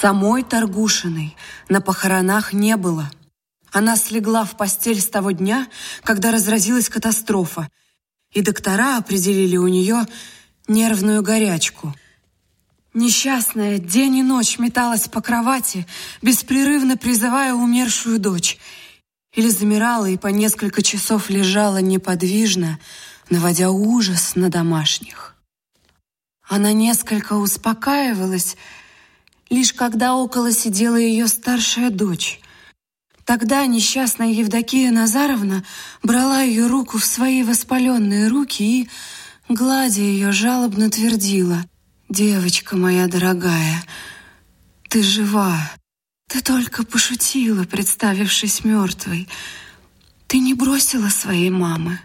Самой Торгушиной на похоронах не было. Она слегла в постель с того дня, когда разразилась катастрофа, и доктора определили у нее нервную горячку. Несчастная день и ночь металась по кровати, беспрерывно призывая умершую дочь, или замирала и по несколько часов лежала неподвижно, наводя ужас на домашних. Она несколько успокаивалась, лишь когда около сидела ее старшая дочь. Тогда несчастная Евдокия Назаровна брала ее руку в свои воспаленные руки и, гладя ее, жалобно твердила. «Девочка моя дорогая, ты жива. Ты только пошутила, представившись мертвой. Ты не бросила своей мамы».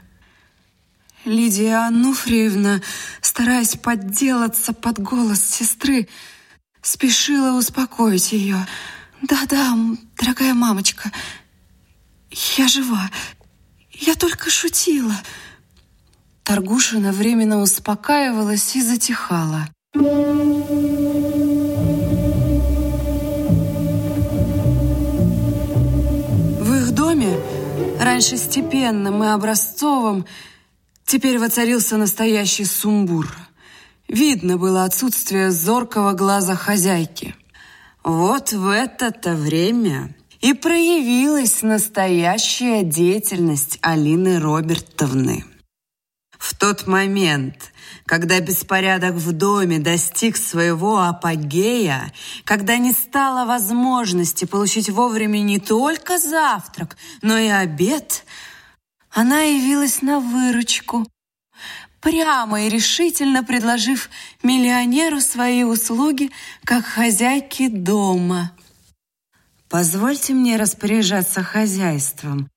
Лидия Ануфриевна, стараясь подделаться под голос сестры, спешила успокоить ее. «Да-да, дорогая мамочка, я жива. Я только шутила». Торгушина временно успокаивалась и затихала. В их доме, раньше степенным и образцовым, теперь воцарился настоящий сумбур – Видно было отсутствие зоркого глаза хозяйки. Вот в это-то время и проявилась настоящая деятельность Алины Робертовны. В тот момент, когда беспорядок в доме достиг своего апогея, когда не стало возможности получить вовремя не только завтрак, но и обед, она явилась на выручку прямо и решительно предложив миллионеру свои услуги как хозяйки дома. «Позвольте мне распоряжаться хозяйством,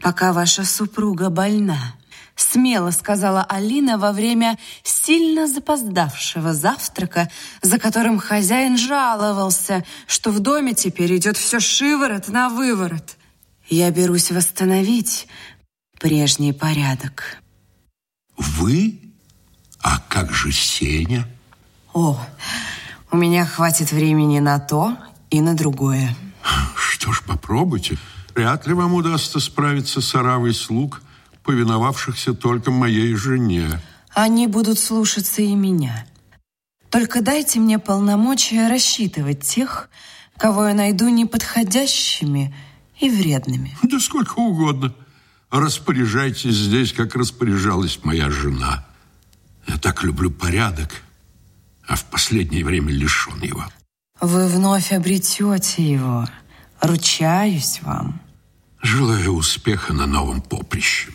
пока ваша супруга больна», — смело сказала Алина во время сильно запоздавшего завтрака, за которым хозяин жаловался, что в доме теперь идет все шиворот на выворот. «Я берусь восстановить прежний порядок». Вы? А как же Сеня? О, у меня хватит времени на то и на другое. Что ж, попробуйте. Вряд ли вам удастся справиться с оравой слуг, повиновавшихся только моей жене. Они будут слушаться и меня. Только дайте мне полномочия рассчитывать тех, кого я найду неподходящими и вредными. Да сколько угодно распоряжайтесь здесь, как распоряжалась моя жена. Я так люблю порядок, а в последнее время лишен его. Вы вновь обретете его. Ручаюсь вам. Желаю успеха на новом поприще.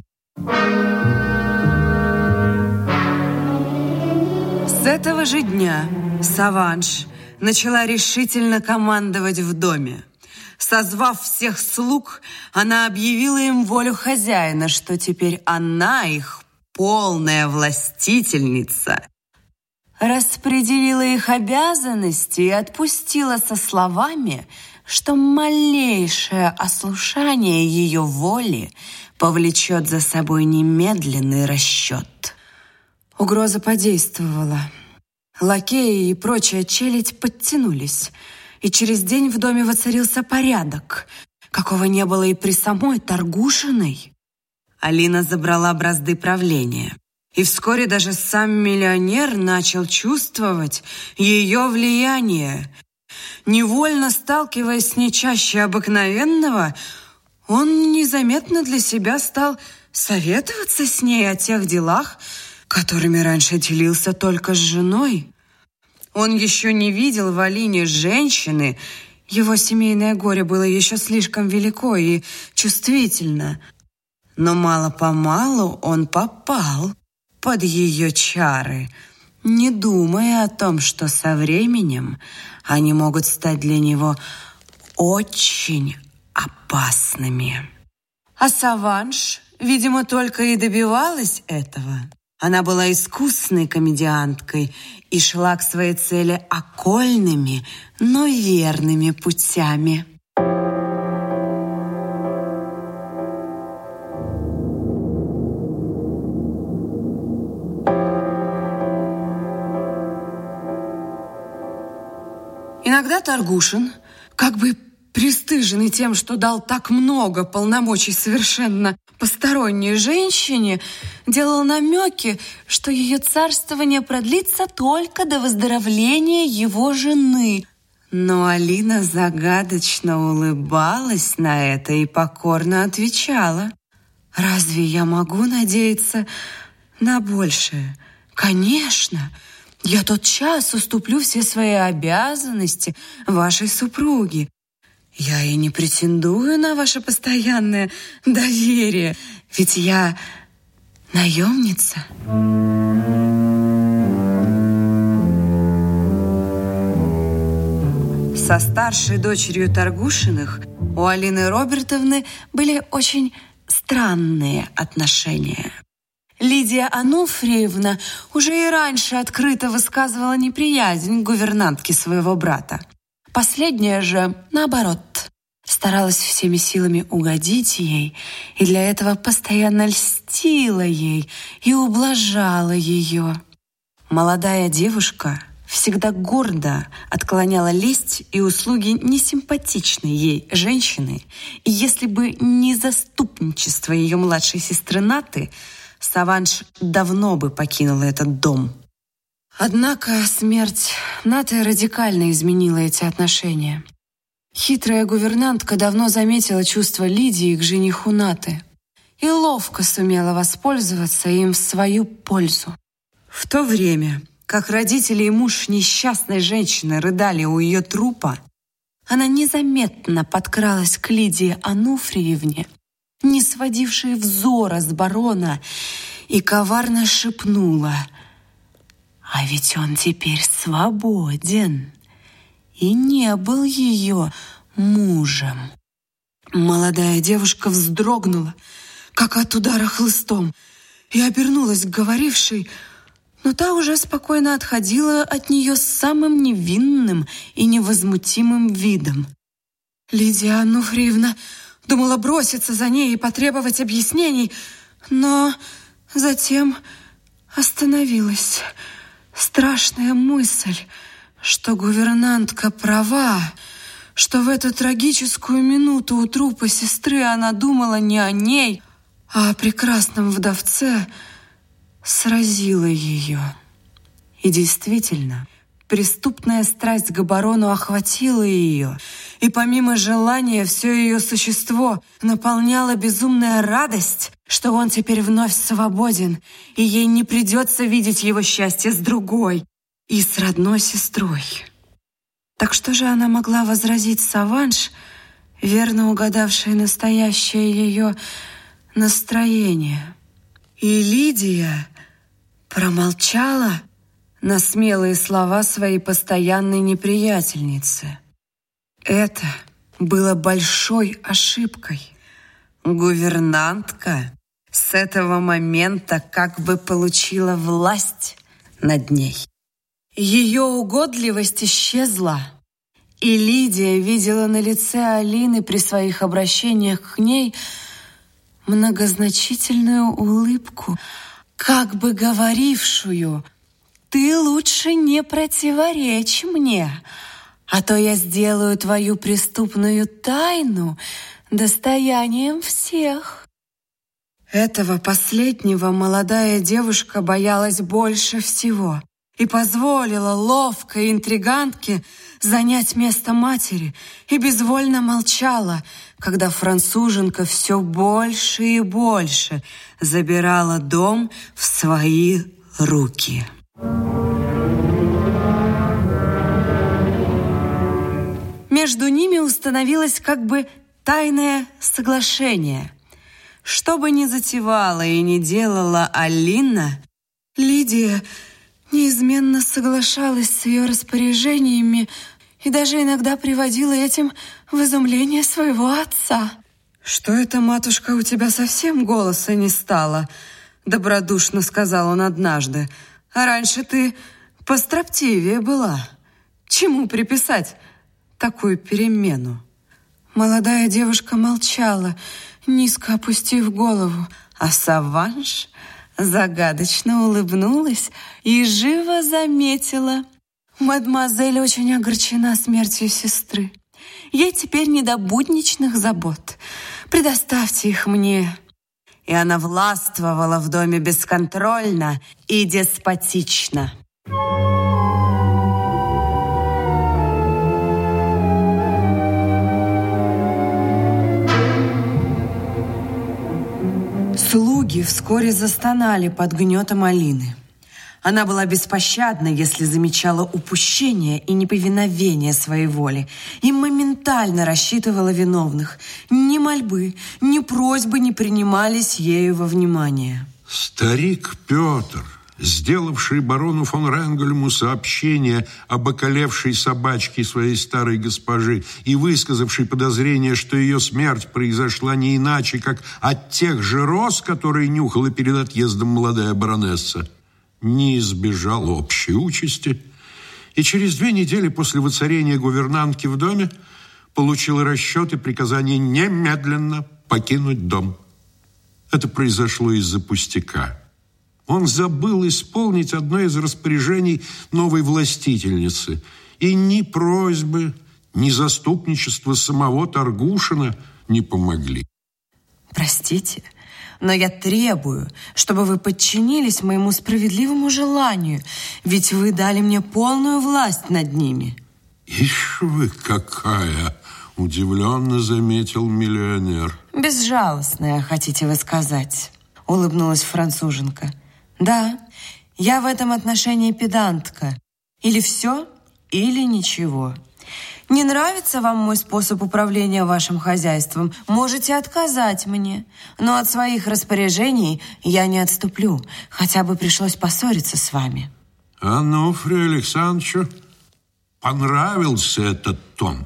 С этого же дня Саванш начала решительно командовать в доме созвав всех слуг, она объявила им волю хозяина, что теперь она их полная властительница. Распределила их обязанности и отпустила со словами, что малейшее ослушание ее воли повлечет за собой немедленный расчет. Угроза подействовала. Лакеи и прочая челядь подтянулись – и через день в доме воцарился порядок, какого не было и при самой Торгушиной. Алина забрала бразды правления. И вскоре даже сам миллионер начал чувствовать ее влияние. Невольно сталкиваясь с нечаще обыкновенного, он незаметно для себя стал советоваться с ней о тех делах, которыми раньше делился только с женой. Он еще не видел в Алине женщины. Его семейное горе было еще слишком велико и чувствительно. Но мало-помалу он попал под ее чары, не думая о том, что со временем они могут стать для него очень опасными. А Саванш, видимо, только и добивалась этого. Она была искусной комедианткой и шла к своей цели окольными, но верными путями. Иногда Таргушин, как бы пристыженный тем, что дал так много полномочий совершенно посторонней женщине, делал намеки, что ее царствование продлится только до выздоровления его жены. Но Алина загадочно улыбалась на это и покорно отвечала. «Разве я могу надеяться на большее?» «Конечно!» Я тот час уступлю все свои обязанности вашей супруге. Я и не претендую на ваше постоянное доверие, ведь я наемница. Со старшей дочерью Торгушиных у Алины Робертовны были очень странные отношения. Лидия Ануфриевна уже и раньше открыто высказывала неприязнь к гувернантке своего брата. Последняя же, наоборот, старалась всеми силами угодить ей, и для этого постоянно льстила ей и ублажала ее. Молодая девушка всегда гордо отклоняла лесть и услуги несимпатичной ей женщины, и если бы не заступничество ее младшей сестры Наты, Саванш давно бы покинула этот дом. Однако смерть Наты радикально изменила эти отношения – Хитрая гувернантка давно заметила чувство Лидии к жениху Наты и ловко сумела воспользоваться им в свою пользу. В то время, как родители и муж несчастной женщины рыдали у ее трупа, она незаметно подкралась к Лидии Ануфриевне, не сводившей взора с барона, и коварно шепнула «А ведь он теперь свободен!» и не был ее мужем. Молодая девушка вздрогнула, как от удара хлыстом, и обернулась к говорившей, но та уже спокойно отходила от нее с самым невинным и невозмутимым видом. Лидия Ануфриевна думала броситься за ней и потребовать объяснений, но затем остановилась. Страшная мысль — что гувернантка права, что в эту трагическую минуту у трупа сестры она думала не о ней, а о прекрасном вдовце, сразила ее. И действительно, преступная страсть к барону охватила ее, и помимо желания все ее существо наполняло безумная радость, что он теперь вновь свободен, и ей не придется видеть его счастье с другой и с родной сестрой. Так что же она могла возразить Саванш, верно угадавшая настоящее ее настроение? И Лидия промолчала на смелые слова своей постоянной неприятельницы. Это было большой ошибкой. Гувернантка с этого момента как бы получила власть над ней. Ее угодливость исчезла, и Лидия видела на лице Алины при своих обращениях к ней многозначительную улыбку, как бы говорившую «Ты лучше не противоречь мне, а то я сделаю твою преступную тайну достоянием всех». Этого последнего молодая девушка боялась больше всего – и позволила ловкой интригантке занять место матери и безвольно молчала, когда француженка все больше и больше забирала дом в свои руки. Между ними установилось как бы тайное соглашение. Что бы ни затевала и не делала Алина, Лидия – неизменно соглашалась с ее распоряжениями и даже иногда приводила этим в изумление своего отца. «Что это, матушка, у тебя совсем голоса не стало?» — добродушно сказал он однажды. «А раньше ты построптивее была. Чему приписать такую перемену?» Молодая девушка молчала, низко опустив голову. А Саванш Загадочно улыбнулась и живо заметила. Мадемуазель очень огорчена смертью сестры. Ей теперь не до будничных забот. Предоставьте их мне. И она властвовала в доме бесконтрольно и деспотично. Ноги вскоре застонали под гнетом Алины. Она была беспощадна, если замечала упущение и неповиновение своей воли, и моментально рассчитывала виновных. Ни мольбы, ни просьбы не принимались ею во внимание. Старик Петр сделавший барону фон Рангельму сообщение об околевшей собачке своей старой госпожи и высказавший подозрение, что ее смерть произошла не иначе, как от тех же роз, которые нюхала перед отъездом молодая баронесса, не избежал общей участи и через две недели после воцарения гувернантки в доме получил расчет и приказание немедленно покинуть дом. Это произошло из-за пустяка – он забыл исполнить одно из распоряжений новой властительницы. И ни просьбы, ни заступничество самого Таргушина не помогли. Простите, но я требую, чтобы вы подчинились моему справедливому желанию, ведь вы дали мне полную власть над ними. Ишь вы какая! Удивленно заметил миллионер. Безжалостная, хотите вы сказать, улыбнулась француженка. Да, я в этом отношении педантка. Или все, или ничего. Не нравится вам мой способ управления вашим хозяйством, можете отказать мне. Но от своих распоряжений я не отступлю, хотя бы пришлось поссориться с вами. А ну, Фрей Александровичу, понравился этот тон.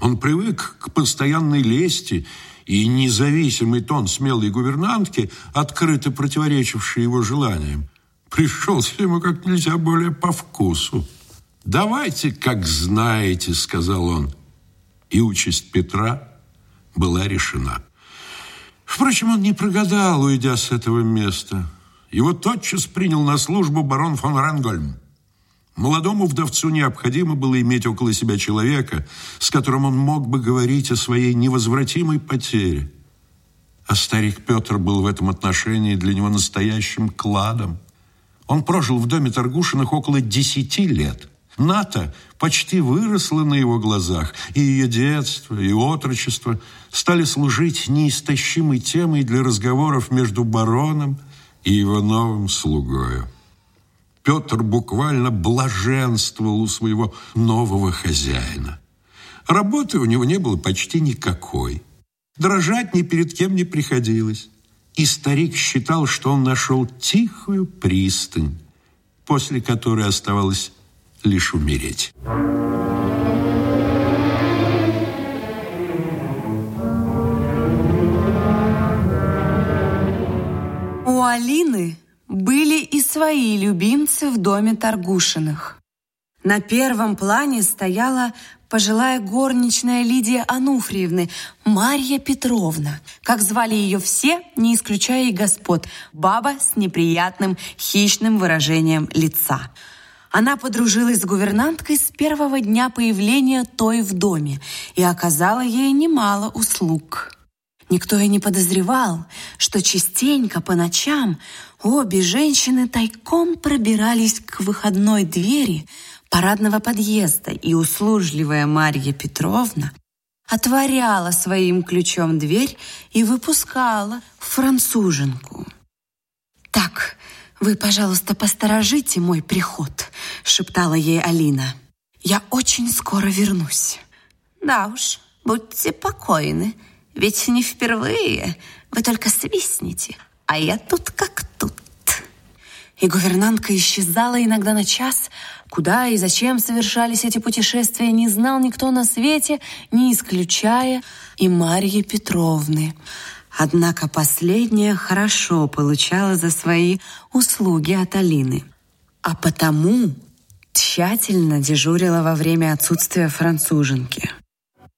Он привык к постоянной лести и независимый тон смелой гувернантки, открыто противоречивший его желаниям, пришелся ему как нельзя более по вкусу. «Давайте, как знаете», — сказал он. И участь Петра была решена. Впрочем, он не прогадал, уйдя с этого места. Его тотчас принял на службу барон фон Рангольм. Молодому вдовцу необходимо было иметь около себя человека, с которым он мог бы говорить о своей невозвратимой потере. А старик Петр был в этом отношении для него настоящим кладом. Он прожил в доме Торгушиных около десяти лет. Ната почти выросла на его глазах, и ее детство, и отрочество стали служить неистощимой темой для разговоров между бароном и его новым слугою. Петр буквально блаженствовал у своего нового хозяина. Работы у него не было почти никакой. Дрожать ни перед кем не приходилось. И старик считал, что он нашел тихую пристань, после которой оставалось лишь умереть. У Алины были и свои любимцы в доме Торгушиных. На первом плане стояла пожилая горничная Лидия Ануфриевны, Марья Петровна. Как звали ее все, не исключая и господ, баба с неприятным хищным выражением лица. Она подружилась с гувернанткой с первого дня появления той в доме и оказала ей немало услуг. Никто и не подозревал, что частенько по ночам обе женщины тайком пробирались к выходной двери парадного подъезда, и услужливая Марья Петровна отворяла своим ключом дверь и выпускала француженку. «Так, вы, пожалуйста, посторожите мой приход», — шептала ей Алина. «Я очень скоро вернусь». «Да уж, будьте покойны», ведь не впервые. Вы только свистните. А я тут как тут. И гувернантка исчезала иногда на час. Куда и зачем совершались эти путешествия, не знал никто на свете, не исключая и Марьи Петровны. Однако последняя хорошо получала за свои услуги от Алины. А потому тщательно дежурила во время отсутствия француженки.